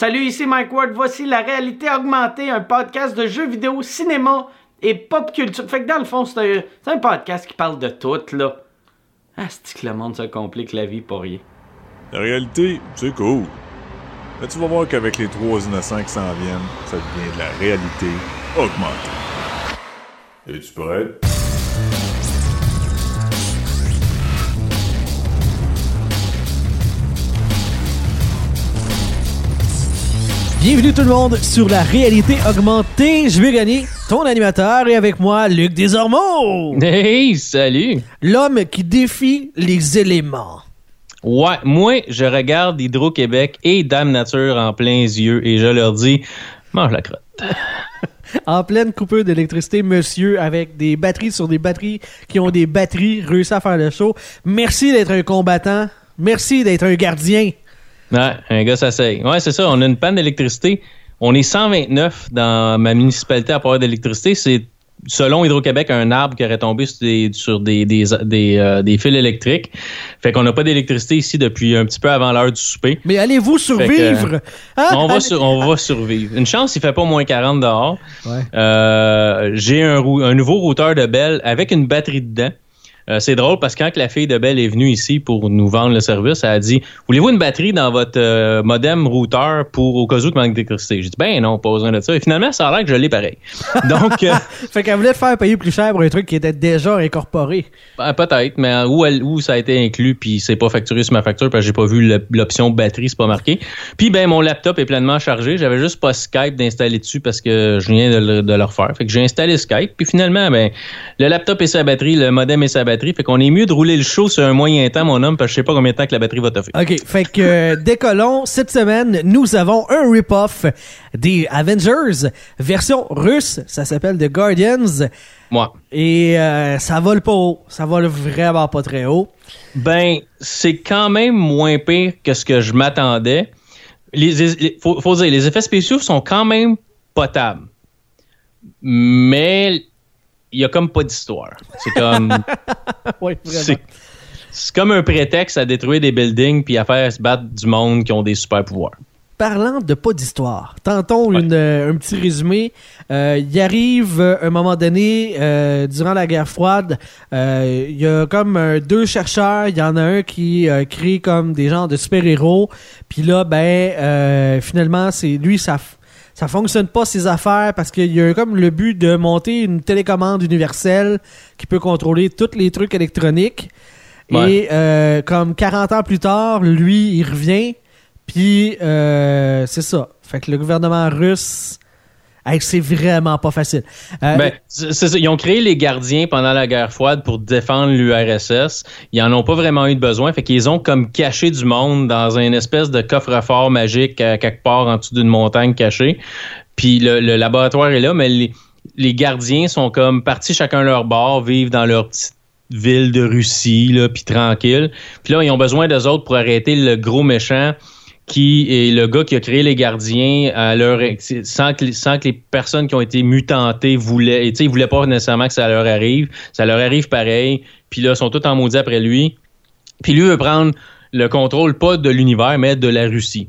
Salut, ici Mike Ward. Voici la réalité augmentée, un podcast de jeux vidéo, cinéma et pop culture. Fait que dans le fond, c'est un, podcast qui parle de tout, là. Ah, c'est que le monde se complique la vie pour rien? La réalité, c'est cool. Mais tu vas voir qu'avec les trois innocents qui s'en viennent, ça devient de la réalité augmentée. Es-tu prêt? Bienvenue tout le monde sur la réalité augmentée. Je vais gagner ton animateur et avec moi Luc Desormeaux, Hey, salut! l'homme qui défie les éléments. Ouais, moi, je regarde Hydro-Québec et Dame Nature en plein yeux et je leur dis, mange la crotte. En pleine coupure d'électricité, monsieur, avec des batteries sur des batteries qui ont des batteries, réussi à faire le show. Merci d'être un combattant. Merci d'être un gardien. Ouais, un gars s'essaye. Ouais, c'est ça, on a une panne d'électricité. On est 129 dans ma municipalité à pouvoir d'électricité. C'est, selon Hydro-Québec, un arbre qui aurait tombé sur des, sur des, des, des, euh, des fils électriques. Fait qu'on n'a pas d'électricité ici depuis un petit peu avant l'heure du souper. Mais allez-vous survivre? Hein? On va, Allez- sur- on va survivre. Une chance, il fait pas moins 40 dehors. Ouais. Euh, J'ai un, un nouveau routeur de Bell avec une batterie dedans. Euh, c'est drôle parce que quand la fille de Bell est venue ici pour nous vendre le service, elle a dit Voulez-vous une batterie dans votre euh, modem routeur pour au cas où il manque d'électricité? J'ai dit Ben non, pas besoin de ça. Et finalement, ça a l'air que je l'ai pareil. Donc, euh, Fait qu'elle voulait te faire payer plus cher pour un truc qui était déjà incorporé. ben, peut-être, mais où, elle- où ça a été inclus, puis c'est pas facturé sur ma facture parce que j'ai pas vu l'option batterie, c'est pas marqué. Puis ben mon laptop est pleinement chargé. J'avais juste pas Skype d'installer dessus parce que je viens de le, de le refaire. Fait que j'ai installé Skype. Puis finalement, ben le laptop et sa batterie, le modem et sa batterie. Fait qu'on est mieux de rouler le show sur un moyen temps, mon homme, parce que je sais pas combien de temps que la batterie va t'offrir. OK, fait que euh, décollons. Cette semaine, nous avons un rip-off des Avengers, version russe. Ça s'appelle The Guardians. Moi. Et euh, ça vole pas haut. Ça vole vraiment pas très haut. Ben, c'est quand même moins pire que ce que je m'attendais. Les, les- faut, faut dire, les effets spéciaux sont quand même potables. Mais il y a comme pas d'histoire. C'est comme Oui, c'est comme un prétexte à détruire des buildings puis à faire se battre du monde qui ont des super pouvoirs. Parlant de pas d'histoire, tentons une, euh, un petit résumé. Euh, il arrive euh, un moment donné, durant la guerre froide, il y a comme deux chercheurs. Il y en a un qui crée comme des genres de super-héros. Puis là, ben, finalement, c'est lui, ça, f- ça fonctionne pas ses affaires parce qu'il y a comme le but de monter une télécommande universelle qui peut contrôler tous les trucs électroniques. Ouais. Et euh, comme 40 ans plus tard, lui, il revient. Puis, euh, c'est ça. Fait que le gouvernement russe, c'est vraiment pas facile. Euh, Ben. Ils ont créé les gardiens pendant la guerre froide pour défendre l'URSS. Ils en ont pas vraiment eu de besoin. Fait qu'ils ont comme caché du monde dans une espèce de coffre-fort magique euh, quelque part en dessous d'une montagne cachée. Puis le, laboratoire est là, mais les, gardiens sont comme partis chacun leur bord, vivent dans leur petite ville de Russie, puis tranquille. Puis là, ils ont besoin d'eux autres pour arrêter le gros méchant qui est le gars qui a créé les gardiens à leur sans que, sans que les personnes qui ont été mutantées voulaient et tu sais ils voulaient pas nécessairement que ça leur arrive ça leur arrive pareil puis là ils sont tous en maudit après lui puis lui veut prendre le contrôle pas de l'univers mais de la Russie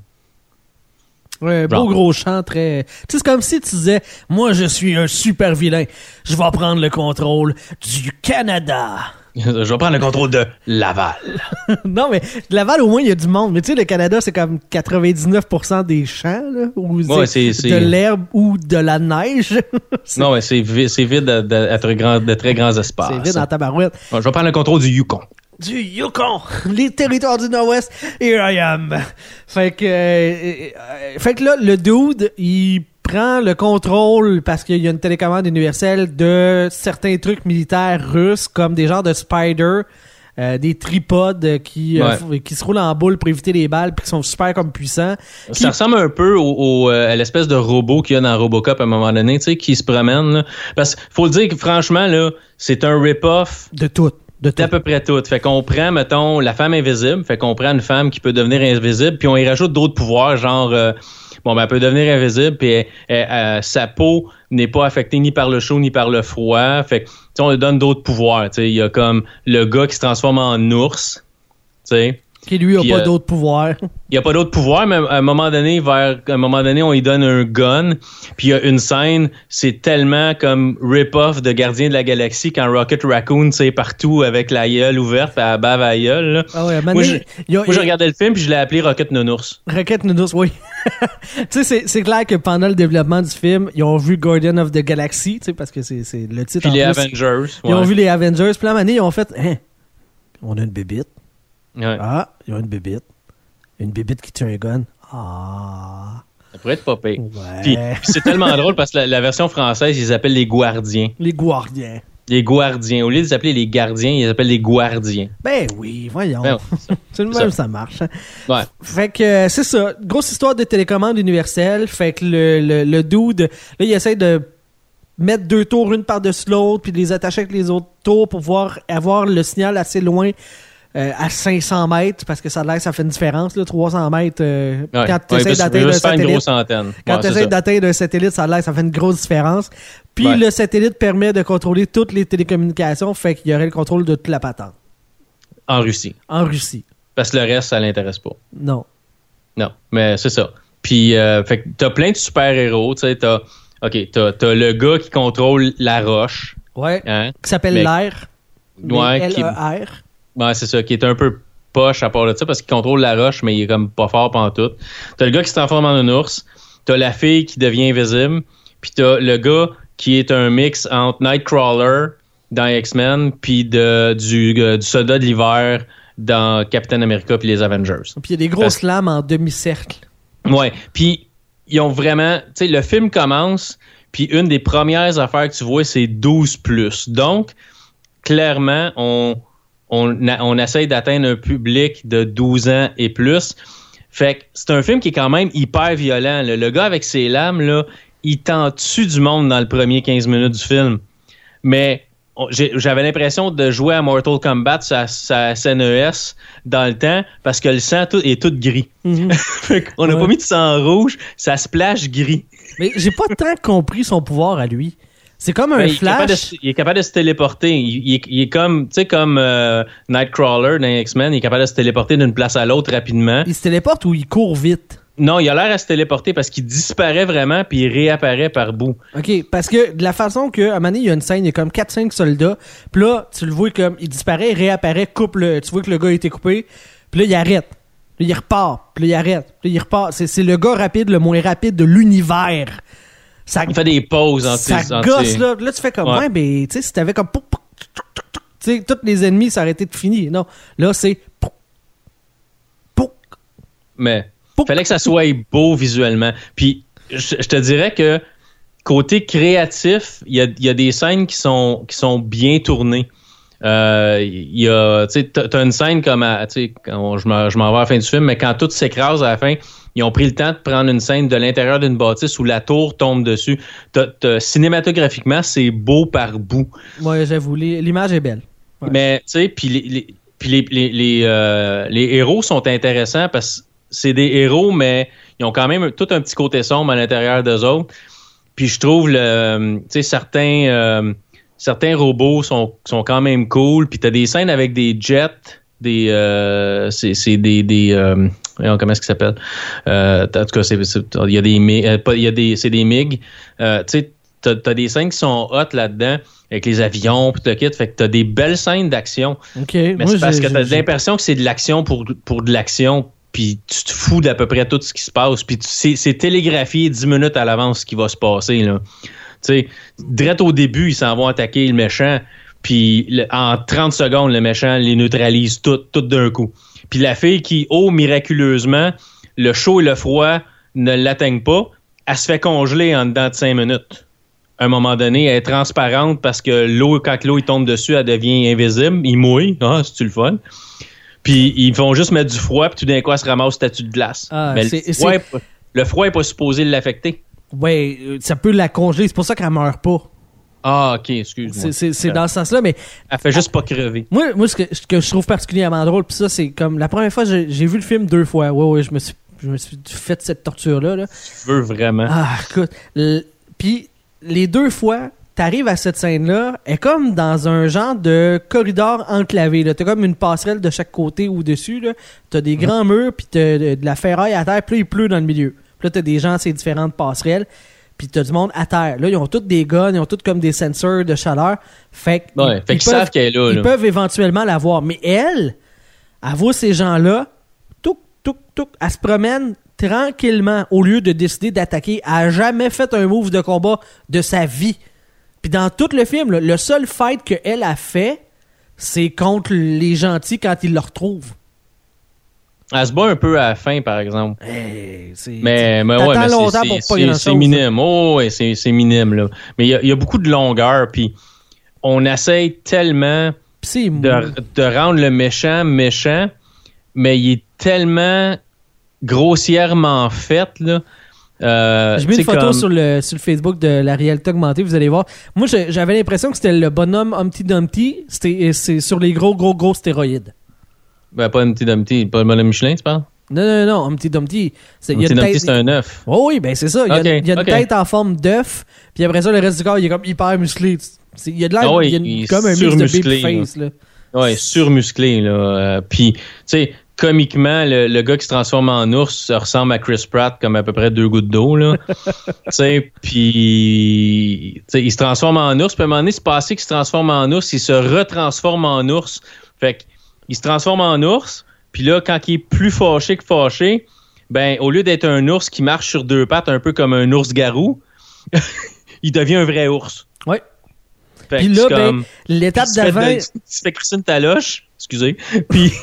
un beau gros chant très. Tu sais, c'est comme si tu disais Moi, je suis un super vilain. Je vais prendre le contrôle du Canada. Je vais prendre le contrôle de Laval non, mais Laval, au moins, il y a du monde. Mais tu sais, le Canada, c'est comme 99% des champs, là, ou Ouais, c'est de l'herbe ou de la neige. non mais c'est vi- c'est vide de, de- à très grand- de très grands espaces c'est vide en tabarouette. Ouais, je vais prendre le contrôle du Yukon du Yukon, les territoires du Nord-Ouest, here I am. Fait que, euh, euh, fait que là, le dude, il prend le contrôle parce qu'il y a une télécommande universelle de certains trucs militaires russes, comme des genres de spider, euh, des tripodes qui, euh, Ouais. qui se roulent en boule pour éviter les balles, puis qui sont super comme puissants. Puis- Ça ressemble un peu au, au, euh, à l'espèce de robot qu'il y a dans Robocop à un moment donné, tu sais, qui se promène. là. Parce qu'il faut le dire que franchement, là, c'est un rip-off de tout. De tout. d'à peu près tout. Fait qu'on prend, mettons, la femme invisible, fait qu'on prend une femme qui peut devenir invisible, puis on y rajoute d'autres pouvoirs, genre bon ben elle peut devenir invisible, puis elle- euh, sa peau n'est pas affectée ni par le chaud ni par le froid. Fait que on lui donne d'autres pouvoirs. Il y a comme le gars qui se transforme en ours. tu sais. Qui lui a Puis, pas euh, d'autre pouvoir. Il a pas d'autre pouvoir, mais à un moment donné, vers à un moment donné, on lui donne un gun. Puis il y a une scène, c'est tellement comme rip-off de Gardien de la Galaxie quand Rocket Raccoon, c'est partout avec la gueule ouverte, elle bave à la gueule. là. Ah ouais, à Moi, donné, je- il y a- Moi, je regardais le film, puis je l'ai appelé Rocket Nounours. Rocket Noodles, oui. tu sais, c'est- clair que pendant le développement du film, ils ont vu Guardian of the Galaxy, tu sais, parce que c'est le titre Puis en les plus. Avengers. Ils ont vu les Avengers, puis à donné, ils ont fait, hein, on a une bébite. Ouais. Ah, ils ont une bébite. Une bébite qui tue un gun. Ah, Ça pourrait être pas pire. ouais. Puis, puis c'est tellement drôle parce que la, la version française, ils appellent les Guardiens. Les Guardiens. Les Guardiens. Au lieu de les appeler les Gardiens, ils appellent les Guardiens. Ben oui, voyons. Ben, c'est le même, ça. ça marche. hein. Ouais. Fait que euh, c'est ça. Grosse histoire de télécommande universelle. Fait que le, le, le dude, là, il essaie de mettre deux tours une par-dessus l'autre, puis de les attacher avec les autres tours pour pouvoir avoir le signal assez loin. Euh, à 500 mètres, parce que ça a l'air, ça fait une différence, là, 300 mètres, euh, Ouais. quand tu essaies d'atteindre un satellite. Quand Ouais, tu essaies ça. d'atteindre un satellite, ça a l'air, ça fait une grosse différence. Puis le satellite permet de contrôler toutes les télécommunications, fait qu'il y aurait le contrôle de toute la patente. En Russie. En Russie. Parce que le reste, ça l'intéresse pas. Non. Non, mais c'est ça. Puis, euh, fait que t'as plein de super-héros, tu sais, t'as, OK, t'as, t'as le gars qui contrôle la roche, Ouais. hein? Qui s'appelle Mais- l'air. qui- L-E-R. Ouais, c'est ça, qui est un peu poche à part de ça, parce qu'il contrôle la roche, mais il est comme pas fort pantoute. T'as le gars qui se transforme en un ours, t'as la fille qui devient invisible, puis t'as le gars qui est un mix entre Nightcrawler dans X-Men, puis de, du, euh, du soldat de l'hiver dans Captain America puis les Avengers. Puis il y a des grosses lames en demi-cercle. Ouais, puis ils ont vraiment, tu sais, le film commence, puis une des premières affaires que tu vois, c'est 12 plus. Donc, clairement, on on, a- on essaye d'atteindre un public de 12 ans et plus. Fait que c'est un film qui est quand même hyper violent. là. Le gars avec ses lames, là, il t'en tue du monde dans le premier 15 minutes du film. Mais on- j'avais l'impression de jouer à Mortal Kombat sa, sa SNES dans le temps parce que le sang tout- est tout gris. Fait qu'on n'a Ouais. pas mis de sang rouge, ça splash gris. Mais j'ai pas tant compris son pouvoir à lui. C'est comme un Ben, il, est capable de, flash. il est capable de se téléporter. Il, il est, il est comme, tu sais, comme euh, Nightcrawler dans X-Men, il est capable de se téléporter d'une place à l'autre rapidement. Il se téléporte ou il court vite? Non, il a l'air à se téléporter parce qu'il disparaît vraiment puis il réapparaît par bout. OK, parce que de la façon que, à un moment donné, il y a une scène, il y a comme 4-5 soldats, puis là, tu le vois comme, il disparaît, il réapparaît, coupe le, tu vois que le gars a été coupé, puis là, il arrête. Puis là, il repart, puis là, il arrête, puis là, il repart. C'est le gars rapide, le moins rapide de l'univers. Ça, Il fait des pauses entre ça gosse, là. Là, tu fais comme, Ouais. ouais, ben, tu sais, si t'avais comme, tu sais, tous les ennemis, ça aurait été fini. Non, là, c'est, Mais pou. fallait que ça soit beau visuellement. Puis je, je te dirais que côté créatif, il y a, il y a des scènes qui sont, qui sont bien tournées. Euh, Il y a, tu sais, t'as une scène comme, à- tu sais, quand je m'en je m'en vais à la fin du film, mais quand tout s'écrase à la fin, ils ont pris le temps de prendre une scène de l'intérieur d'une bâtisse où la tour tombe dessus. T'as- t'as- cinématographiquement, c'est beau par bout. Ouais, j'avoue, les- l'image est belle. Ouais. Mais, tu sais, puis les, les, puis les, les, les, euh, les héros sont intéressants parce que c'est des héros, mais ils ont quand même tout un petit côté sombre à l'intérieur d'eux autres. Puis je trouve, le, tu sais, certains, euh, certains robots sont, sont quand même cool. Puis t'as des scènes avec des jets, des, euh, c'est c'est des, des euh, comment est-ce qu'ils s'appellent? Euh, en tout cas, c'est, c'est- il y a des, mi- euh, pas- il y a des, c'est des MiG. Euh, tu sais, t'as, t'as des scènes qui sont hot là-dedans avec les avions puis le kit. Fait que t'as des belles scènes d'action. OK. Mais moi, c'est parce que t'as j'ai- l'impression que c'est de l'action pour, pour de l'action, puis tu te fous d'à peu près tout ce qui se passe, puis c'est c'est télégraphié 10 minutes à l'avance ce qui va se passer. Là. Tu sais, direct au début, ils s'en vont attaquer le méchant, puis en 30 secondes, le méchant les neutralise tout, tout d'un coup. Puis la fille qui, oh, miraculeusement, le chaud et le froid ne l'atteignent pas, elle se fait congeler en dedans de 5 minutes. À un moment donné, elle est transparente parce que l'eau, quand l'eau il tombe dessus, elle devient invisible. Il mouille. Ah, c'est-tu le fun? Puis ils font juste mettre du froid, puis tout d'un coup, elle se ramasse statue de glace. Ah, Mais c'est- le froid, est le froid est pas supposé l'affecter. Ouais, euh, ça peut la congeler. C'est pour ça qu'elle meurt pas. Ah, ok, excuse-moi. C'est- dans ce sens-là, mais Elle fait juste pas crever. moi, moi ce, que, ce que je trouve particulièrement drôle, puis ça, c'est comme la première fois, j'ai vu le film deux fois. Ouais, ouais, je me suis, je me suis fait cette torture-là. Là. Tu veux vraiment. Ah, écoute. Puis les deux fois, t'arrives à cette scène-là, elle est comme dans un genre de corridor enclavé. T'as comme une passerelle de chaque côté ou dessus. T'as des grands murs, puis t'as de, de la ferraille à terre, puis là, il pleut dans le milieu. Puis là, t'as des gens ces différentes passerelles, puis t'as du monde à terre. Là, ils ont tous des guns, ils ont tous comme des sensors de chaleur. Fait que Ouais, ils- fait ils qu'ils savent qu'elle est là, Ils là. peuvent éventuellement la voir. Mais elle, elle voit ces gens-là, touc, touc, touc, elle se promène tranquillement au lieu de décider d'attaquer. Elle a jamais fait un move de combat de sa vie. Puis dans tout le film, là, le seul fight qu'elle a fait, c'est contre les gentils quand ils le retrouvent. Elle se bat un peu à la fin, par exemple. Hey, c'est- Mais, mais ouais, mais c'est- minime. Oh, ouais, c'est minime, là. Mais il y a, il y a beaucoup de longueur, puis on essaye tellement de, de rendre le méchant méchant, mais il est tellement grossièrement fait, là. Euh, J'ai mis une photo comme- sur, le, sur le Facebook de la réalité augmentée, vous allez voir. Moi, j'avais l'impression que c'était le bonhomme Humpty Dumpty, c'était c'est sur les gros, gros, gros stéroïdes. Ben, pas un petit Dumpty, pas le bonhomme Michelin, tu parles? Non, non, non, Humpty Dumpty. c'est- il y a Petit une Dumpty, c'est un œuf. Oh oui, ben c'est ça. Il y a, Ok, il y a une tête en forme d'œuf, puis après ça, le reste du corps, il est comme hyper musclé. Il y a de l'air, oui, il y a une- il comme un mix de babyface, là. Ouais, surmusclé, là. Euh, Puis, tu sais, comiquement, le, le gars qui se transforme en ours ça ressemble à Chris Pratt comme à peu près deux gouttes d'eau, là. tu sais, puis, tu sais, il se transforme en ours, puis à un moment donné, c'est passé qu'il se transforme en ours, il se retransforme en ours. Fait que, il se transforme en ours, puis là, quand il est plus fâché que fâché, ben, au lieu d'être un ours qui marche sur deux pattes, un peu comme un ours-garou, il devient un vrai ours. Fait Puis là, ben, l'étape d'avant, se fait crisser une taloche, excusez, puis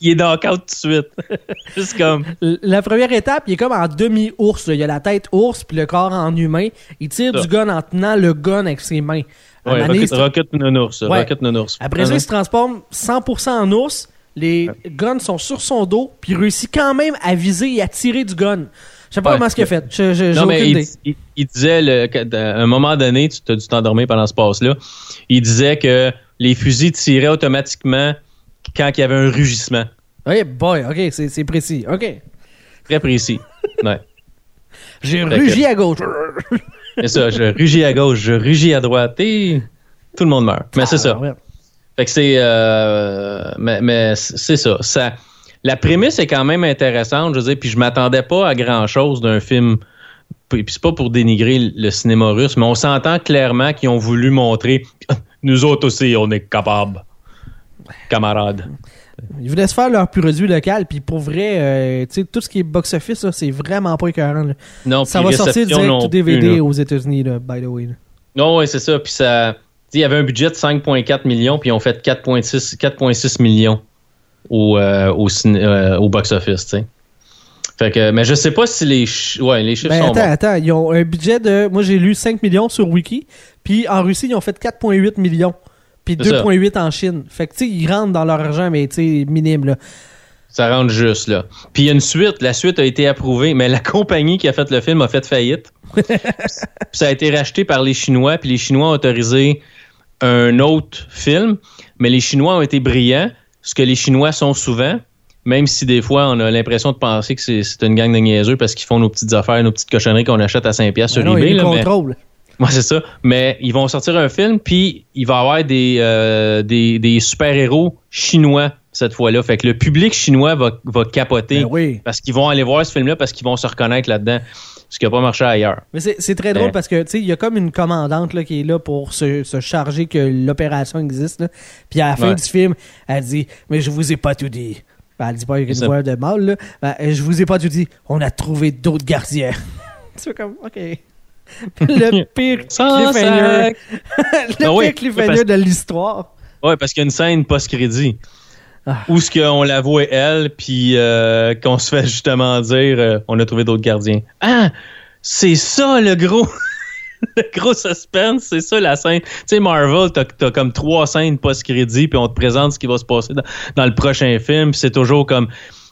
il est dans tout de suite. Juste comme. la première étape, il est comme en demi-ours. Il a la tête ours, puis le corps en humain. Il tire Ça. du gun en tenant le gun avec ses mains. Ouais, Rocket, c'est- Rocket Nounours. Ouais. Rocket Nounours. Après ça, il se transforme 100% en ours. Les guns sont sur son dos, puis il réussit quand même à viser et à tirer du gun. Je sais pas Ouais. comment ce qu'il a fait. Je- je- Non, mais il, idée. il- il disait, le, à un moment donné, tu as dû t'endormir pendant ce passe-là, il disait que les fusils tiraient automatiquement quand il y avait un rugissement. Oui, boy, ok, c'est précis. Ok. Très précis. Ouais. J'ai que- rugi à gauche. C'est ça, je rugis à gauche, je rugis à droite et tout le monde meurt. Mais c'est ça. Ah, ouais. Fait que c'est. euh, mais mais c'est ça. ça. La prémisse est quand même intéressante, je veux dire, puis je m'attendais pas à grand chose d'un film. Puis c'est pas pour dénigrer le cinéma russe, mais on s'entend clairement qu'ils ont voulu montrer. Nous autres aussi, on est capables. Camarades. Ils voulaient se faire leur produit local, puis pour vrai, euh, tout ce qui est box-office, c'est vraiment pas écœurant. là. Non, Ça va sortir direct plus, DVD aux États-Unis, by the way. là. Non, ouais, c'est ça. Puis ça. Il y avait un budget de 5,4 millions, puis ils ont fait 4,6 4,6 millions au, euh, au, euh, au box-office. Fait que, mais je sais pas si les, ouais, les chiffres Ben, sont attends, bons. attends, ils ont un budget de. Moi, j'ai lu 5 millions sur Wiki, puis en Russie, ils ont fait 4,8 millions, puis C'est ça. 2,8 en Chine. Fait que, tu sais, ils rentrent dans leur argent, mais tu sais, minime, là. Ça rentre juste, là. Puis il y a une suite. La suite a été approuvée, mais la compagnie qui a fait le film a fait faillite. Puis ça a été racheté par les Chinois, puis les Chinois ont autorisé un autre film, mais les Chinois ont été brillants, ce que les Chinois sont souvent, même si des fois on a l'impression de penser que c'est une gang de niaiseux parce qu'ils font nos petites affaires, nos petites cochonneries qu'on achète à 5$ piastres Ben sur non, eBay. là, Ouais, c'est ça. Mais ils vont sortir un film, puis il va y avoir des, euh, des, des super-héros chinois cette fois-là. Fait que le public chinois va, va capoter Ben oui. parce qu'ils vont aller voir ce film-là parce qu'ils vont se reconnaître là-dedans. Ce qui n'a pas marché ailleurs. Mais c'est c'est très drôle Ouais. parce que, tu sais, il y a comme une commandante là, qui est là pour se, se charger que l'opération existe. là. Puis à la fin Ouais. du film, elle dit Mais je vous ai pas tout dit. Ben, elle dit pas une C'est voix de mâle, là. Ben, je vous ai pas tout dit. On a trouvé d'autres gardiens. tu fais comme, OK. Le pire Sans cliffhanger, le Ah oui, pire cliffhanger parce- de l'histoire. Ouais, parce qu'il y a une scène post-crédit Ah. où ce qu'on la voit elle, puis euh, qu'on se fait justement dire euh, on a trouvé d'autres gardiens. Ah, c'est ça le gros. Le gros suspense, c'est ça la scène. Tu sais, Marvel, t'as as comme trois scènes post-crédit, puis on te présente ce qui va se passer dans, dans le prochain film, c'est toujours comme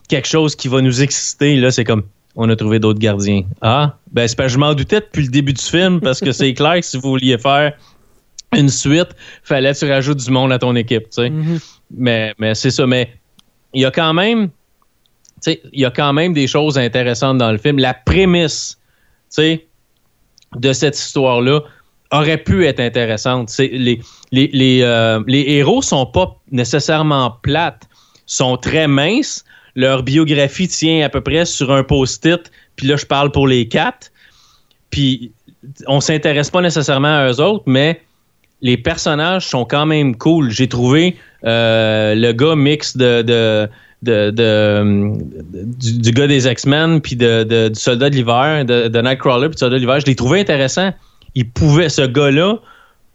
quelque chose qui va nous exciter. Là, c'est comme on a trouvé d'autres gardiens. Ah, ben c'est que je m'en doutais depuis le début du film, parce que c'est clair que si vous vouliez faire une suite, fallait que tu rajoutes du monde à ton équipe, tu sais. Mhm. Mais, mais c'est ça. Mais il y a quand même, tu sais, il y a quand même des choses intéressantes dans le film. La prémisse, tu sais, de cette histoire-là aurait pu être intéressante. Les les, euh, les héros sont pas nécessairement plates, sont très minces. Leur biographie tient à peu près sur un post-it. Puis là, je parle pour les quatre. Puis on s'intéresse pas nécessairement à eux autres, mais les personnages sont quand même cool. J'ai trouvé euh, le gars mix de, de, de, du, gars des X-Men puis de, du soldat de l'hiver, de, de Nightcrawler puis du soldat de l'hiver. Je l'ai trouvé intéressant. Il pouvait, ce gars-là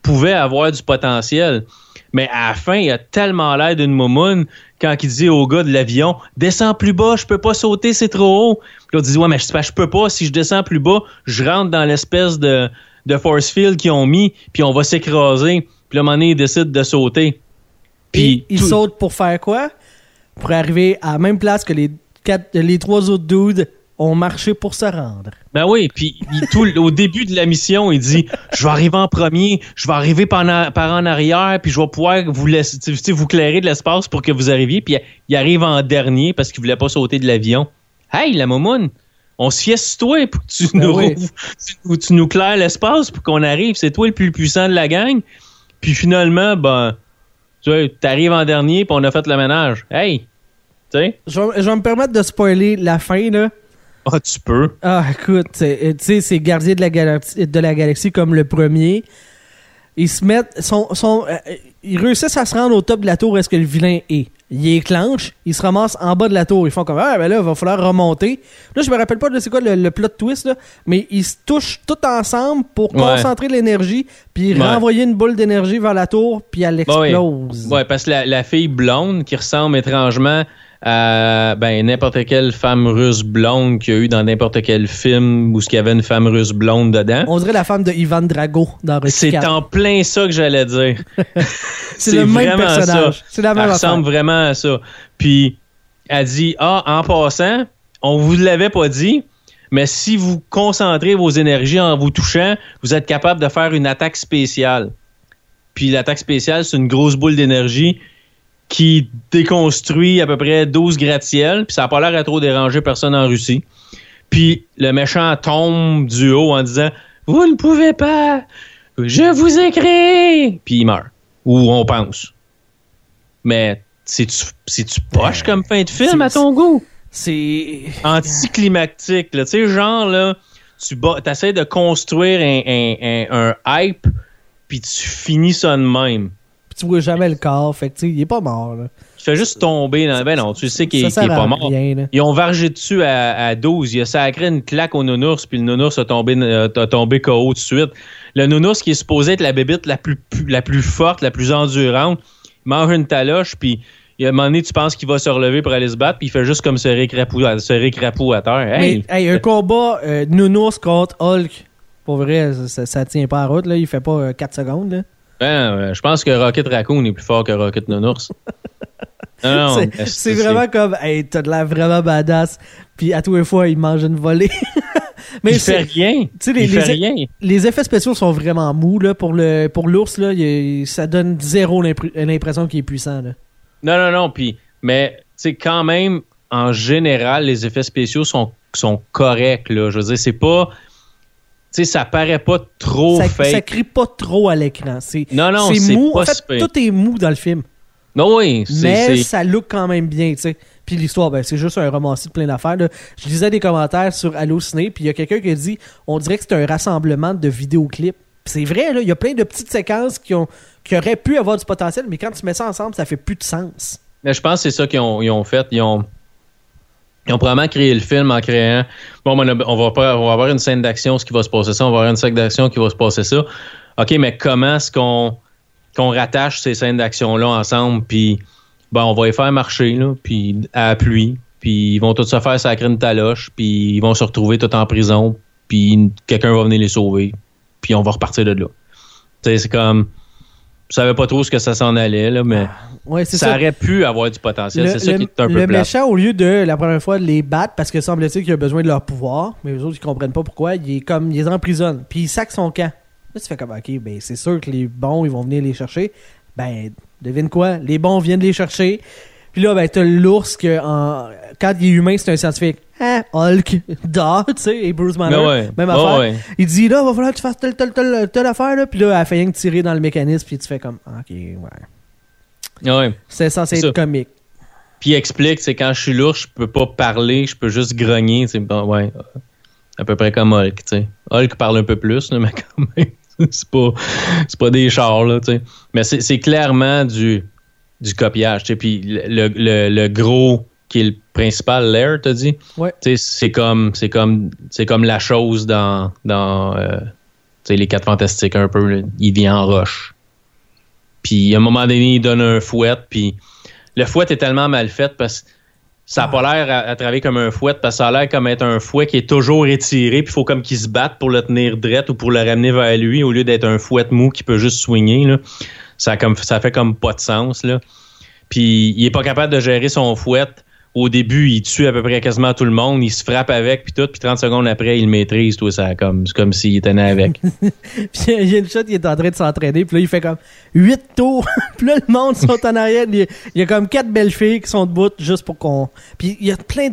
pouvait avoir du potentiel. Mais à la fin, il a tellement l'air d'une moumoune quand il dit au gars de l'avion Descends plus bas, je peux pas sauter, c'est trop haut. Puis l'autre dit Ouais, mais je, je peux pas, si je descends plus bas, je rentre dans l'espèce de, de force field qu'ils ont mis, puis on va s'écraser. Puis un moment donné, il décide de sauter. Puis il tout- saute pour faire quoi? Pour arriver à la même place que les, quatre, les trois autres dudes ont marché pour se rendre. Ben oui, puis il- tout, au début de la mission, il dit Je vais arriver en premier, je vais arriver par en, par en arrière, puis je vais pouvoir vous laisser, tu sais, vous clairer de l'espace pour que vous arriviez. Puis il arrive en dernier parce qu'il voulait pas sauter de l'avion. Hey, la momoune, on se fiait sur toi pour que tu, Ben nous, oui. tu, tu nous claires l'espace pour qu'on arrive. C'est toi le plus puissant de la gang. Puis finalement, ben, tu vois, t'arrives en dernier, puis on a fait le ménage. Hey, tu sais, Je vais, je vais me permettre de spoiler la fin, là. Ah, tu peux. Ah, écoute, euh, tu sais, c'est Gardien de la, galaxie, de la Galaxie comme le premier. Ils se mettent. Sont, sont, euh, euh, ils réussissent à se rendre au top de la tour où est-ce que le vilain est. Ils éclenchent, ils se ramassent en bas de la tour. Ils font comme Ah, ben là, il va falloir remonter. Là, je me rappelle pas de c'est quoi le, le plot twist, là, mais ils se touchent tous ensemble pour Ouais. concentrer l'énergie, puis Ouais. renvoyer une boule d'énergie vers la tour, puis elle ouais. explose. Ouais, parce que la, la fille blonde qui ressemble étrangement à ben, n'importe quelle femme russe blonde qu'il y a eu dans n'importe quel film où il y avait une femme russe blonde dedans. On dirait la femme de Ivan Drago dans C'est en plein ça que j'allais dire. C'est le même personnage. C'est la même Elle ressemble vraiment à ça. Puis, elle dit Ah, en passant, on vous l'avait pas dit, mais si vous concentrez vos énergies en vous touchant, vous êtes capable de faire une attaque spéciale. Puis, l'attaque spéciale, c'est une grosse boule d'énergie qui déconstruit à peu près 12 gratte-ciel, puis ça n'a pas l'air à trop déranger personne en Russie. Puis, le méchant tombe du haut en disant Vous ne pouvez pas, je vous ai créé. Puis, il meurt. Ou on pense. Mais c'est-tu c'est-tu poche comme fin de film à ton goût? C'est. Anticlimactique, là. Tu sais, genre, là, tu essaies de construire un, un- un- un hype, puis tu finis ça de même. Tu vois jamais le corps, fait que tu sais, il est pas mort, là. Tu fais juste tomber dans. Ben non, tu sais qu'il Ça qu'il est sert à pas mort. rien. Ils ont vargé dessus à, à 12. Il a sacré une claque au nounours, puis le nounours a tombé, euh, a tombé KO tout de suite. Le nounours qui est supposé être la bébite la plus, la plus forte, la plus endurante, mange une taloche, puis il y a un moment donné, tu penses qu'il va se relever pour aller se battre, puis il fait juste comme se récrapou, se récrapou à terre. Hey! Mais, hey, un combat euh, Nounours contre Hulk, pour vrai, ça, ça, ça tient pas à route, là. Il fait pas 4 secondes, là. Ben, euh, je pense que Rocket Raccoon est plus fort que Rocket Nounours. Non, C'est- vraiment comme, hey, t'as de l'air vraiment badass. Puis à tous les fois, il mange une volée. Mais il fait c'est- rien. les- fait les- rien. les effets spéciaux sont vraiment mous, là. Pour le pour l'ours, là, il- ça donne zéro l'impr- l'impression qu'il est puissant, là. Non, non, non. Puis, mais, quand même, en général, les effets spéciaux sont, sont corrects, là. Je veux dire, c'est pas. Tu sais, ça paraît pas trop Ça, fake. ça crie pas trop à l'écran. Non, non, c'est mou. pas En fait, tout est mou dans le film. Non, oui. Mais ça look quand même bien, tu sais. Puis l'histoire, ben, c'est juste un romancier de plein d'affaires. Je lisais des commentaires sur Allociné, puis il y a quelqu'un qui a dit on dirait que c'est un rassemblement de vidéoclips. C'est vrai, là, il y a plein de petites séquences qui, ont, qui auraient pu avoir du potentiel, mais quand tu mets ça ensemble, ça fait plus de sens. Mais je pense que c'est ça qu'ils ont, ils ont fait. Ils ont, ils ont probablement créé le film en créant. Bon, on, va, on avoir une scène d'action, ce qui va se passer ça. On va avoir une scène d'action qui va se passer ça. OK, mais comment est-ce qu'on rattache ces scènes d'action-là ensemble? Puis, bon, on va les faire marcher, là, puis à la pluie. Puis, ils vont tous se faire sacrer une taloche. Puis, ils vont se retrouver tout en prison. Puis, quelqu'un va venir les sauver. Puis, on va repartir de là. Tu sais, c'est comme. Je savais pas trop ce que ça s'en allait, là, mais Ouais, c'est ça, ça. aurait pu avoir du potentiel. Le, C'est ça le- qui est un le peu plat. méchant, au lieu de la première fois de les battre, parce que semble-t-il qu'il a besoin de leur pouvoir, mais les autres ils comprennent pas pourquoi, il est comme il les emprisonne, puis il sac son camp. Là tu fais comme ok, ben c'est sûr que les bons ils vont venir les chercher. Ben devine quoi, les bons viennent les chercher, Puis là, ben, t'as l'ours que, en- quand il est humain, c'est un scientifique. Hein, Hulk, da, tu sais, et Bruce Banner, Ben ouais. même affaire. ouais. Il dit, là, va falloir que tu fasses telle, telle, telle, telle affaire, là. Puis là, elle fait rien que tirer dans le mécanisme, puis tu fais comme, ok, ouais. Ouais. C'est censé C'est être ça. comique. Puis il explique, c'est quand je suis lourd, je peux pas parler, je peux juste grogner. C'est bon, ouais. À peu près comme Hulk, tu sais. Hulk parle un peu plus, là, mais quand même, c'est pas, c'est pas des chars, là, tu sais. Mais c'est, c'est clairement du, du copiage, tu sais. Puis le, le, le gros qui est le principal, l'air, t'as dit? Ouais. Tu sais, c'est comme, c'est comme, c'est comme la chose dans, dans euh, tu sais, les quatre fantastiques un peu, là. il vient en roche. Puis à un moment donné, il donne un fouet, puis le fouet est tellement mal fait parce que ça n'a pas l'air à, à travailler comme un fouet parce que ça a l'air comme être un fouet qui est toujours étiré puis il faut comme qu'il se batte pour le tenir drette ou pour le ramener vers lui au lieu d'être un fouet mou qui peut juste swinger là. Ça comme ça fait comme pas de sens là. Puis il est pas capable de gérer son fouet. Au début, il tue à peu près quasiment tout le monde, il se frappe avec puis tout, puis 30 secondes après, il le maîtrise, tout ça comme c'est comme s'il était né avec. Puis il y a une shot, il est en train de s'entraîner, puis là, il fait comme 8 tours. puis là, le monde sont en arrière. Il y, a, il y a comme quatre belles filles qui sont debout juste pour qu'on. Puis il y a plein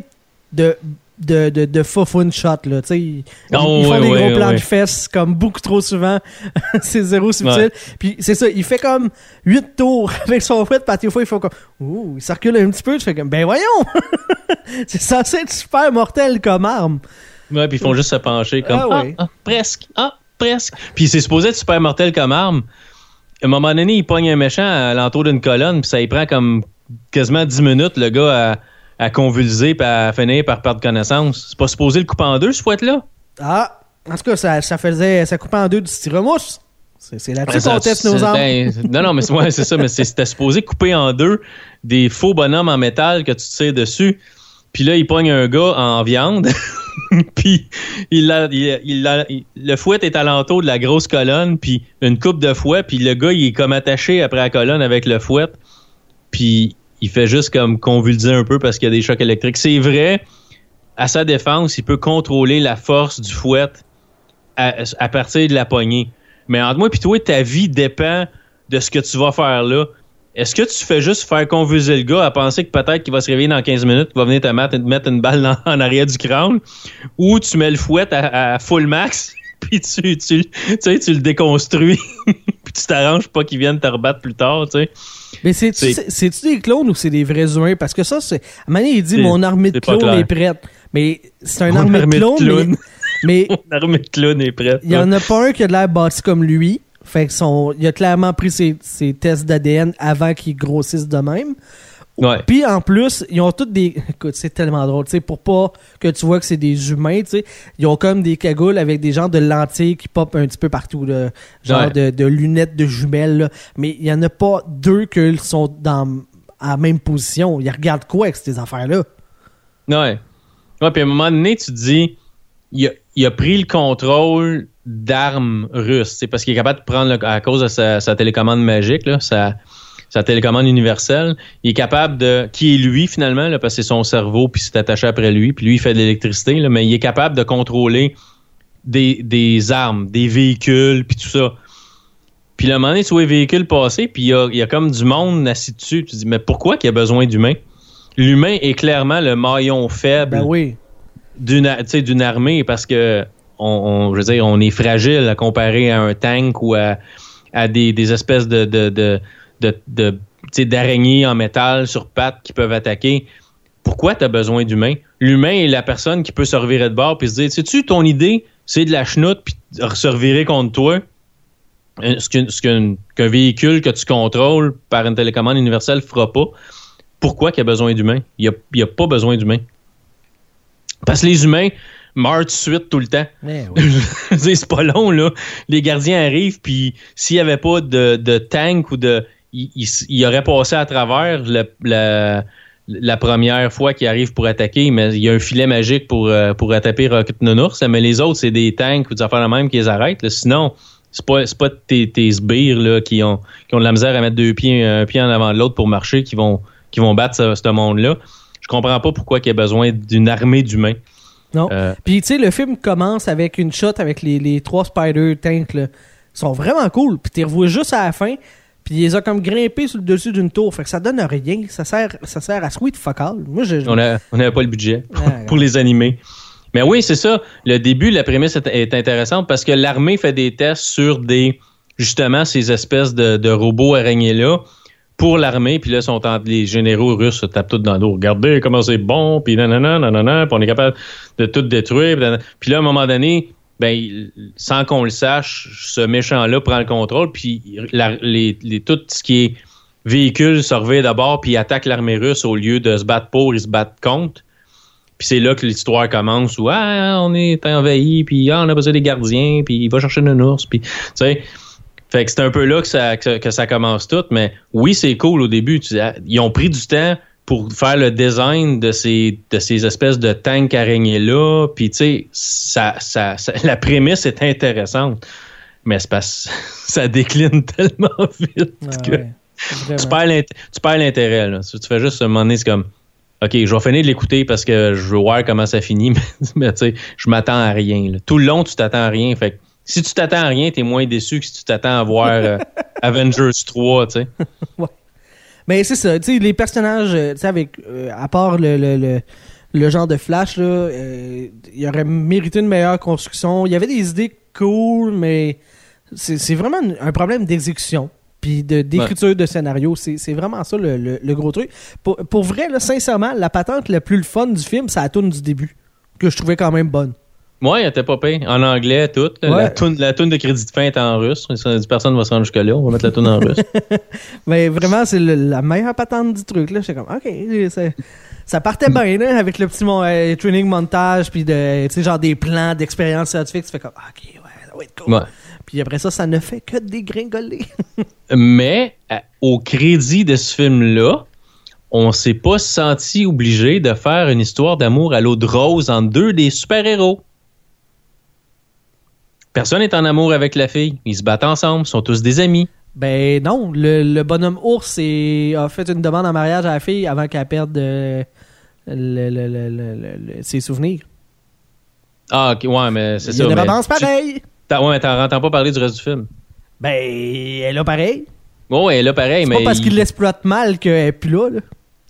de. De, de, de faux shots, là, tu sais. Ils, Oh, ils font ouais, des ouais, gros plans ouais. de fesses, comme beaucoup trop souvent. c'est zéro subtil. Puis c'est ça, il fait comme 8 tours avec son fouet, puis fois, il faut comme. Ouh, il circule un petit peu, tu fais comme. Ben voyons! c'est censé être super mortel comme arme. Ouais, puis ils font juste se pencher comme Ah ah, ouais. ah, presque, ah, presque. Puis c'est supposé être super mortel comme arme. À un moment donné, il pogne un méchant à l'entour d'une colonne, puis ça y prend comme quasiment 10 minutes, le gars, à, à convulser puis à finir par perdre connaissance. C'est pas supposé le couper en deux, ce fouet-là? Ah, en tout cas, ça, ça faisait. Ça coupait en deux du styromousse. C'est là-dessus qu'on teste nos armes. ben, non, non, mais c'est ouais, ça, mais c'était supposé couper en deux des faux bonhommes en métal que tu tires dessus. Puis là, il pogne un gars en viande. puis il a, il a- il a- il- le fouet est alentour de la grosse colonne, puis une coupe de fouet, puis le gars, il est comme attaché après la colonne avec le fouet. Puis il fait juste comme convulser un peu parce qu'il y a des chocs électriques. C'est vrai, à sa défense, il peut contrôler la force du fouet à, partir de la poignée. Mais entre moi et toi, ta vie dépend de ce que tu vas faire là. Est-ce que tu fais juste faire convulser le gars à penser que peut-être qu'il va se réveiller dans 15 minutes, qu'il va venir te mettre, une balle en arrière du crâne, ou tu mets le fouet à, à full max, puis tu, tu, tu, sais, tu le déconstruis, puis tu t'arranges pas qu'il vienne te rebattre plus tard, tu sais. Mais c'est- c'est- c'est- c'est-tu des clones ou c'est des vrais humains? Parce que ça, c'est. À un moment donné, il dit mon armée de clones est prête. Mais c'est un armée de clones. Mais mais Mon armée de clown est prête. il y en a pas un qui a de l'air bâti comme lui. Fait que son, il a clairement pris ses, ses tests d'ADN avant qu'il grossisse de même. Ouais. Puis en plus, ils ont tous des. Écoute, c'est tellement drôle, tu sais, pour pas que tu vois que c'est des humains, tu sais. Ils ont comme des cagoules avec des genres de lentilles qui popent un petit peu partout, là. Genre Ouais. de, de lunettes de jumelles, là. Mais il y en a pas deux qui sont dans à la même position. Ils regardent quoi avec ces affaires-là? Ouais. Ouais, puis à un moment donné, tu te dis, il a, il a pris le contrôle d'armes russes. C'est parce qu'il est capable de prendre, le- à cause de sa, sa télécommande magique, là, sa, sa télécommande universelle, il est capable de, qui est lui finalement, là, parce que c'est son cerveau, puis c'est attaché après lui, puis lui, il fait de l'électricité, là, mais il est capable de contrôler des, des armes, des véhicules, puis tout ça. Puis le moment donné, tu vois les véhicules passer, puis il y a, y a comme du monde assis dessus. Tu te dis, mais pourquoi qu'il y a besoin d'humains? L'humain est clairement le maillon faible Ben oui. d'une tu sais, d'une armée parce que on, on- je veux dire on est fragile à comparer à un tank ou à, à des, des espèces de de de, de, d'araignées en métal sur pattes qui peuvent attaquer. Pourquoi tu as besoin d'humains? L'humain est la personne qui peut se revirer de bord puis se dire sais-tu ton idée c'est de la chenoute puis se revirer contre toi Euh, ce qu'un véhicule que tu contrôles par une télécommande universelle fera pas. Pourquoi qu'il y a besoin d'humains? Il n'y a, pas besoin d'humains. Parce que les humains meurent tout de suite tout le temps. Dire, c'est pas long, là. Les gardiens arrivent, puis s'il n'y avait pas de, de tank ou de. Il, il, il aurait passé à travers la, la, la première fois qu'il arrive pour attaquer, mais il y a un filet magique pour, euh, pour attaquer Rocket Nounours, mais les autres, c'est des tanks ou des affaires la même qui les arrêtent. là. Sinon, c'est pas, pas tes, tes sbires là, qui, ont, qui ont de la misère à mettre deux pieds, un pied en avant de l'autre pour marcher, qui vont, qui vont battre ce, ce monde-là. Je comprends pas pourquoi il y a besoin d'une armée d'humains. Non. Euh, Puis tu sais, le film commence avec une shot avec les, les trois Spider Tanks, là. Ils sont vraiment cool. Puis tu les revois juste à la fin. Puis il les a comme grimpés sur le dessus d'une tour. Fait que ça donne rien. Ça sert, ça sert à sweet fuck all. Moi, je. On n'avait pas le budget pour, ouais. pour les animer. Mais oui, c'est ça. Le début, la prémisse est, est intéressante parce que l'armée fait des tests sur des justement ces espèces de, de robots araignées-là pour l'armée. Puis là, sont en- les généraux russes se tapent tout dans le dos. Regardez comment c'est bon, puis nanana, nanana, puis on est capable de tout détruire. Puis là, à un moment donné, ben, sans qu'on le sache, ce méchant-là prend le contrôle, puis les, les- tout ce qui est véhicule surveille d'abord, puis attaque l'armée russe au lieu de se battre pour, ils se battent contre. Puis c'est là que l'histoire commence où ah, on est envahi, puis ah, on a besoin des gardiens, puis il va chercher un ours, puis tu sais. Fait que c'est un peu là que ça, que, ça commence tout, mais oui, c'est cool au début. Tu ils ont pris du temps pour faire le design de ces, de ces espèces de tanks araignées-là, puis tu sais, ça, ça, ça- la prémisse est intéressante, mais ça décline tellement vite Ah, que ouais. Tu perds l'intérêt. là. Tu tu fais juste un moment donné, c'est comme OK, je vais finir de l'écouter parce que je veux voir comment ça finit, mais, mais tu sais, je m'attends à rien. là. Tout le long, tu t'attends à rien. Fait que si tu t'attends à rien, t'es moins déçu que si tu t'attends à voir euh, Avengers 3, tu sais. Mais c'est ça, tu sais, les personnages, euh, tu sais, avec, euh, à part le, le, le, le genre de Flash, là, euh, il aurait mérité une meilleure construction. Il y avait des idées cool, mais c'est vraiment un problème d'exécution. Puis de- d'écriture de scénario, c'est vraiment ça le, le- le gros truc. Pour, pour vrai, sincèrement, la patente la plus fun du film, c'est la tourne du début, que je trouvais quand même bonne. Moi, il était pas payé. En anglais, tout. là. La Ouais. toune la toune de crédit de fin est en russe. Personne ne va se rendre jusque-là. On va mettre la toune en russe. Mais vraiment, c'est la meilleure patente du truc. là. J'étais comme, OK, c'est- ça partait bien là, avec le petit mon, euh, training montage, puis de, tu sais, genre des plans d'expérience scientifique. Tu fais comme, OK, ouais, ça va être cool. Ouais. Puis après ça, ça ne fait que dégringoler. Mais à- au crédit de ce film-là, on s'est pas senti obligé de faire une histoire d'amour à l'eau de rose entre deux des super-héros. Personne n'est en amour avec la fille. Ils se battent ensemble, ils sont tous des amis. ben non, le, le bonhomme ours est- a fait une demande en mariage à la fille avant qu'elle perde euh, le- ses souvenirs. Ah, ok, ouais, mais c'est Il y ça. a une mais romance pareille. ouais, mais t'en entends pas parler du reste du film. Ben, elle a pareil. Bon, ouais, là, pareil, C'est mais. pas parce il- qu'il l'exploite mal qu'elle est plus là. là.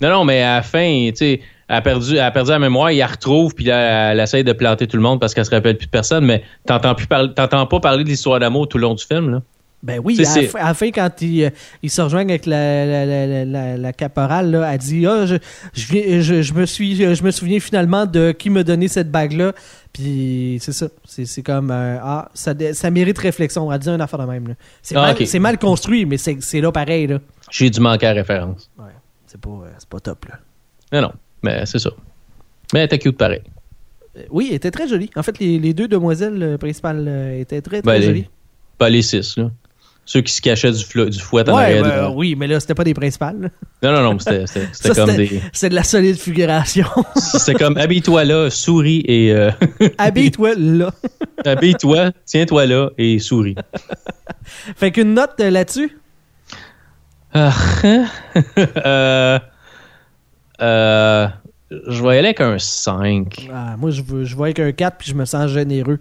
Non, non, mais à la fin, tu sais, elle a perdu, elle a perdu la mémoire, il la retrouve, puis là, elle essaie de planter tout le monde parce qu'elle se rappelle plus de personne, mais t'entends plus parler, t'entends pas parler de l'histoire d'amour tout le long du film, là. Ben oui, à la, fin, à la fin, quand ils euh, ils se rejoignent avec la, la, la, caporale, là, elle dit ah, je, je, je, je me suis, je me souviens finalement de qui m'a donné cette bague-là. Puis c'est ça. C'est comme euh, Ah, ça, ça mérite réflexion. Elle dit une affaire de même. C'est Ah, mal, c'est mal construit, mais c'est là pareil. Là. J'ai dû manquer à référence. C'est pas, euh, pas top. Là. Non, non, mais c'est ça. Mais elle était cute pareil. Oui, elle était très jolie. En fait, les, les deux demoiselles euh, principales euh, étaient très, très Ben, les- jolies. Pas les six, là. Ceux qui se cachaient du, du fouet en Ouais, arrière. ben, oui, mais là, c'était pas des principales. là. Non, non, non, mais c'était- c'était c'était comme c'était- des. C'est de la solide figuration. C'était comme habille-toi là, souris et. euh, Habille-toi là. habille-toi, tiens-toi là et souris. Fait qu'une note là-dessus? Ah, euh, euh, je vais aller avec un 5. Ah, moi, je, veux, je vois avec un 4 puis je me sens généreux.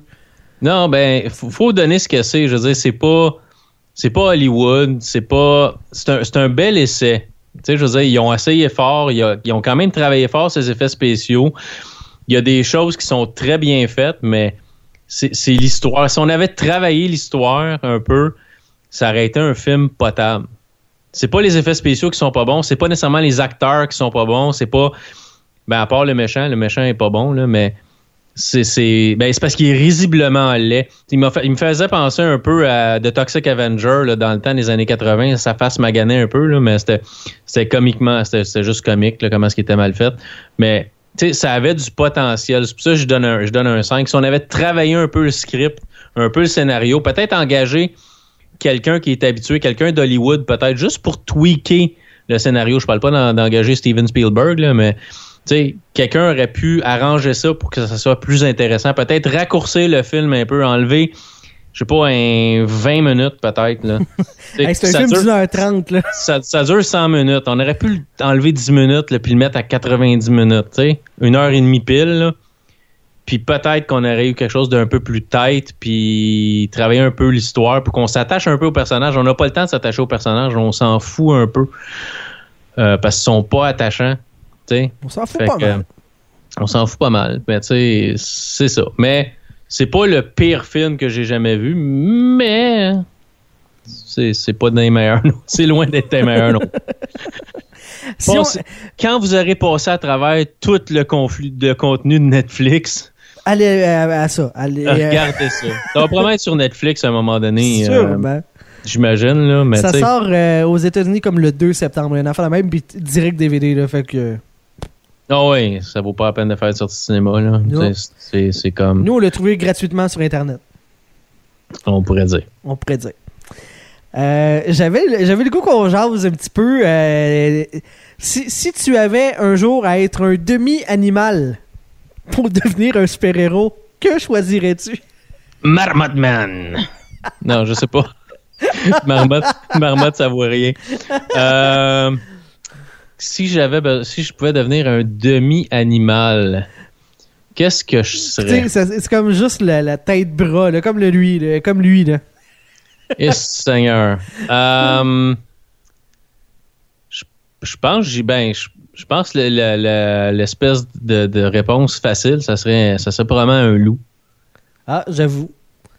Non, ben, faut, faut donner ce que c'est. Je veux dire, c'est pas, c'est pas Hollywood, c'est pas, c'est un, un bel essai. Tu sais, je veux dire, ils ont essayé fort, ils, ont- ils ont quand même travaillé fort ces effets spéciaux. Il y a des choses qui sont très bien faites, mais c'est l'histoire. Si on avait travaillé l'histoire un peu, ça aurait été un film potable. C'est pas les effets spéciaux qui sont pas bons, c'est pas nécessairement les acteurs qui sont pas bons, c'est pas, ben à part le méchant, le méchant est pas bon là, mais c'est ben, c'est parce qu'il est risiblement laid. Il, il me faisait penser un peu à The Toxic Avenger là, dans le temps des années 80. Sa face maganait un peu, là, mais c'était comiquement, c'était juste comique là, comment ce qui était mal fait. Mais ça avait du potentiel. C'est pour ça que je donne un, je donne un 5. Si on avait travaillé un peu le script, un peu le scénario, peut-être engagé quelqu'un qui est habitué, quelqu'un d'Hollywood, peut-être juste pour tweaker le scénario. Je parle pas d'en- d'engager Steven Spielberg, là, mais quelqu'un aurait pu arranger ça pour que ça soit plus intéressant. Peut-être raccourcir le film un peu, enlever, je sais pas, un 20 minutes peut-être. là. Hey, c'est un ça film dure- d'une heure trente, là. ça, ça dure 100 minutes. On aurait pu enlever 10 minutes là, puis le mettre à 90 minutes. tu sais. Une heure et demie pile. là. Puis peut-être qu'on aurait eu quelque chose d'un peu plus tête, puis travailler un peu l'histoire pour qu'on s'attache un peu au personnage. On n'a pas le temps de s'attacher au personnage, on s'en fout un peu. Euh, parce qu'ils sont pas attachants. On s'en fout Fait pas que, mal. On s'en fout pas mal. Mais tu sais, c'est ça. Mais c'est pas le pire film que j'ai jamais vu, mais c'est pas des meilleurs. C'est loin d'être des meilleurs. non. Si on- Quand vous aurez passé à travers tout le conflit de contenu de Netflix, Allez à, à ça. Allez, euh, regardez ça. Ça va probablement être sur Netflix à un moment donné. euh, sûrement. J'imagine, là. Mais ça sort euh, aux États-Unis comme le 2 septembre. Un enfant la même, puis t- direct DVD. Là, fait que, Ah oui, ça vaut pas la peine de faire sortie de cinéma, là. C'est- comme. nous, on l'a trouvé gratuitement sur Internet. On pourrait dire. on pourrait dire. Euh, j'avais, j'avais le goût qu'on jase un petit peu. euh, si, si tu avais un jour à être un demi-animal pour devenir un super-héros, que choisirais-tu? Marmotte Man. non, je sais pas. Marmotte, Marmotte, ça vaut rien. Euh, si j'avais, si je pouvais devenir un demi-animal, qu'est-ce que je serais? c'est comme juste la, la tête-bras, là, comme le lui, là, comme lui. Là. Et Seigneur. Euh, je, je pense, j'ai ben, je, je pense le- l'espèce de, de réponse facile, ça serait, ça serait probablement un loup. Ah, j'avoue.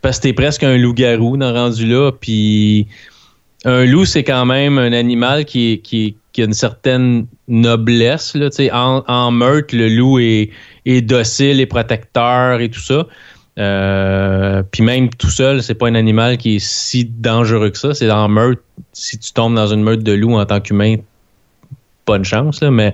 Parce que t'es presque un loup-garou dans rendu là, puis un loup, c'est quand même un animal qui, a une certaine noblesse. Là, en, en meurtre, le loup est, est docile et protecteur et tout ça. Euh, puis même tout seul, c'est pas un animal qui est si dangereux que ça. C'est en meurtre. Si tu tombes dans une meute de loup en tant qu'humain, pas de chance, là, mais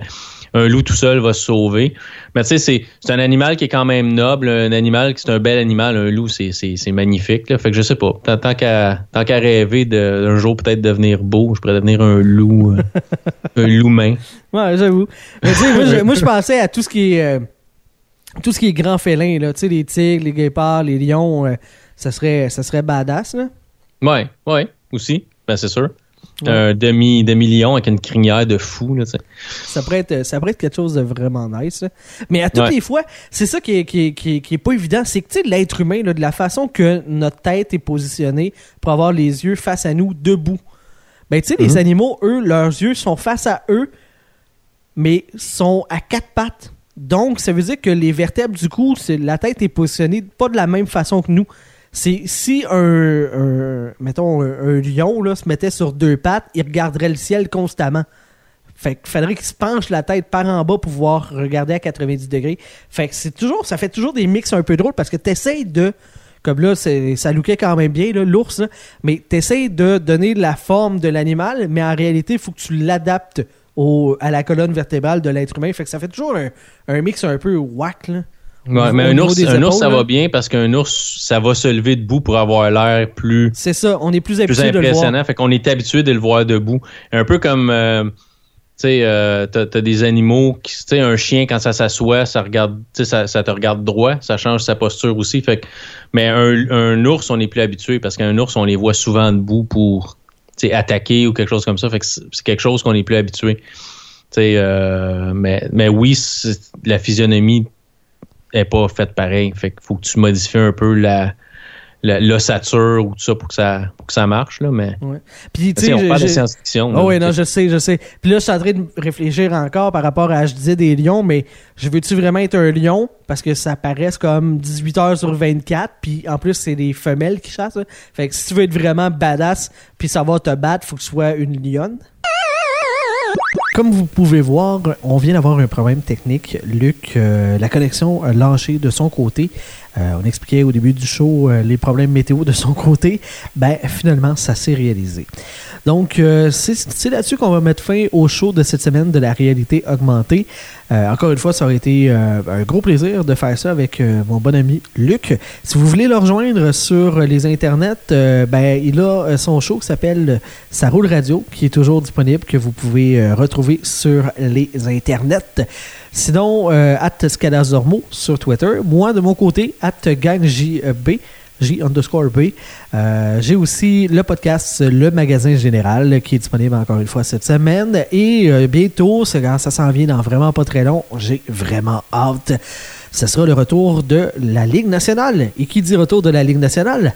un loup tout seul va se sauver. Mais tu sais, c'est, c'est un animal qui est quand même noble, un animal qui c'est un bel animal, un loup, c'est, c'est, c'est magnifique. Là. Fait que je sais pas. Tant, tant qu'à, tant qu'à rêver d'un jour peut-être devenir beau, je pourrais devenir un loup, euh, un loup main. Ouais, j'avoue. Mais tu sais, moi, je, moi, je pensais à tout ce qui est euh, tout ce qui est grand félin, là. Tu sais, les tigres, les guépards, les lions, euh, ça serait ça serait badass, là. Ouais, ouais, aussi. Ben c'est sûr. Ouais. Un demi, demi-lion avec une crinière de fou, là. Ça pourrait être, ça pourrait être quelque chose de vraiment nice. là. Mais à toutes Ouais. les fois, c'est ça qui est, qui, est, qui, est, qui est pas évident. C'est que, l'être humain, là, de la façon que notre tête est positionnée pour avoir les yeux face à nous, debout. Ben, tu sais, les Mhm. animaux, eux, leurs yeux sont face à eux, mais sont à quatre pattes. Donc, ça veut dire que les vertèbres du cou, la tête est positionnée pas de la même façon que nous. C'est si un, mettons un, lion se mettait sur deux pattes, il regarderait le ciel constamment. Fait qu'il faudrait qu'il se penche la tête par en bas pour pouvoir regarder à 90 degrés. Fait que c'est toujours, ça fait toujours des mix un peu drôles parce que t'essayes de, comme là, ça lookait quand même bien, l'ours, mais t'essayes de donner la forme de l'animal, mais en réalité, il faut que tu l'adaptes à la colonne vertébrale de l'être humain. Fait que ça fait toujours un, un mix un peu whack, là. Ouais, mais un ours, un ours, ça va bien parce qu'un ours, ça va se lever debout pour avoir l'air plus C'est ça, on est plus plus habitué de le voir. impressionnant. Fait qu'on est habitué de le voir debout. Un peu comme, euh, tu sais, euh, t'as des animaux qui, tu sais, un chien quand ça s'assoit, ça regarde, tu sais, ça, ça te regarde droit, ça change sa posture aussi. Fait que, mais un, un ours, on est plus habitué parce qu'un ours, on les voit souvent debout pour, tu sais, attaquer ou quelque chose comme ça. Fait que c'est quelque chose qu'on est plus habitué. Tu sais, euh, mais, mais oui, c'est- la physionomie pas faite pareil. Fait qu'il faut que tu modifies un peu la l'ossature ou tout ça pour que ça pour que ça marche là mais Puis, tu sais, on parle de science-fiction Ah là. oui, non, je sais, je sais. Puis là, je suis en train de réfléchir encore par rapport à, je disais des lions, mais je veux-tu vraiment être un lion? Parce que ça paraisse comme 18 heures sur 24, puis en plus, c'est des femelles qui chassent. là. Fait que si tu veux être vraiment badass, puis savoir te battre, faut que tu sois une lionne. Comme vous pouvez voir, on vient d'avoir un problème technique. Luc, euh, la connexion a lâché de son côté. Euh, on expliquait au début du show euh, les problèmes météo de son côté. Ben, finalement, ça s'est réalisé. Donc, euh, c'est là-dessus qu'on va mettre fin au show de cette semaine de la réalité augmentée. Encore une fois, ça aurait été un gros plaisir de faire ça avec mon bon ami Luc. Si vous voulez le rejoindre sur les internets, ben, il a son show qui s'appelle Ça roule radio, qui est toujours disponible, que vous pouvez retrouver sur les internets. Sinon, euh, at Scadazormo sur Twitter. Moi, de mon côté, at GangJB. J underscore B. Euh, J'ai aussi le podcast Le Magasin Général qui est disponible encore une fois cette semaine. Et euh, bientôt, ça s'en vient dans vraiment pas très long, j'ai vraiment hâte. ce sera le retour de la Ligue nationale. Et qui dit retour de la Ligue nationale?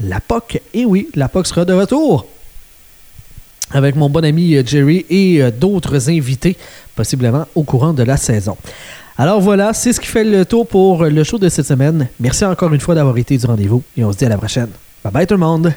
La POC. Et oui, la POC sera de retour. Avec mon bon ami Jerry et d'autres invités, possiblement au courant de la saison. Alors voilà, c'est ce qui fait le tour pour le show de cette semaine. Merci encore une fois d'avoir été du rendez-vous et on se dit à la prochaine. Bye bye tout le monde!